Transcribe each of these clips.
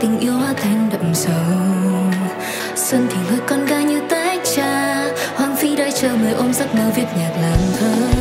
tình yêu hóa thành đậm sầu. Xuân thì người con gái như tách cha hoàng phi đợi chờ người ôm giấc mơ viết nhạc làm thơ.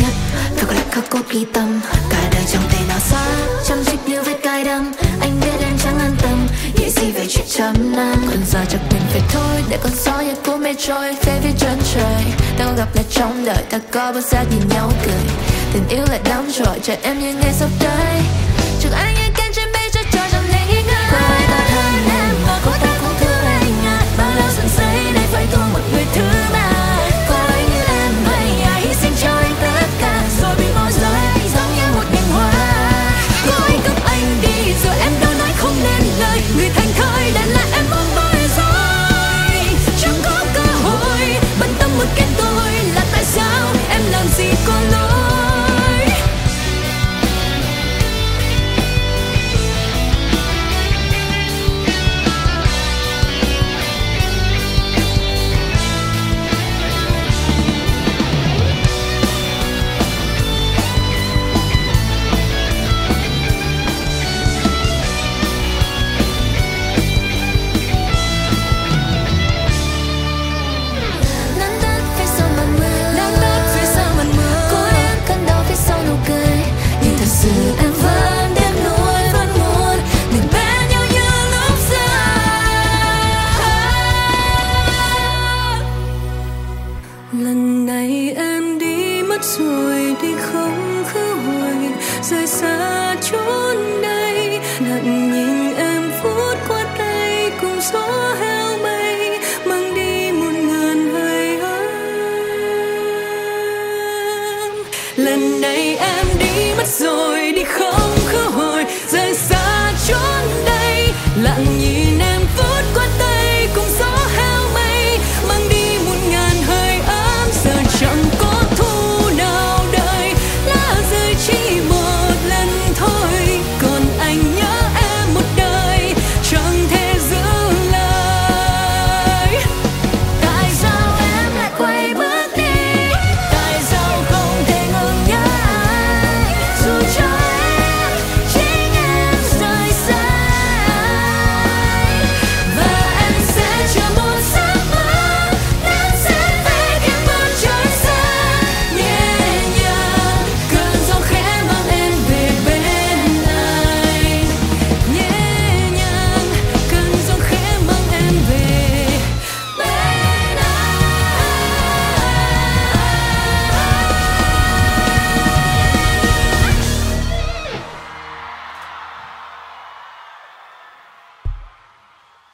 nhất. Thực lực khắc cốt ghi tâm, Cả đời chẳng thể nào xóa Chăm trích như vết cay đâm, Anh biết em chẳng an tâm. Nghĩ gì về chuyện trăm năm Còn giờ chắc mình phải thôi. Để con gió nhật của mê trôi Phê phía chân trời. Đâu gặp lại trong đời, Ta có bước ra nhìn nhau cười. Tình yêu lại đắm trội chờ em như ngày sắp tới Chúc anh rồi đi không khứ hồi rời xa chốn đây. Lặng nhìn em phút qua tay cùng gió heo mây mang đi một ngàn hơi ấm lần này em đi mất rồi, đi không khứ hồi rời xa chốn đây. Lặng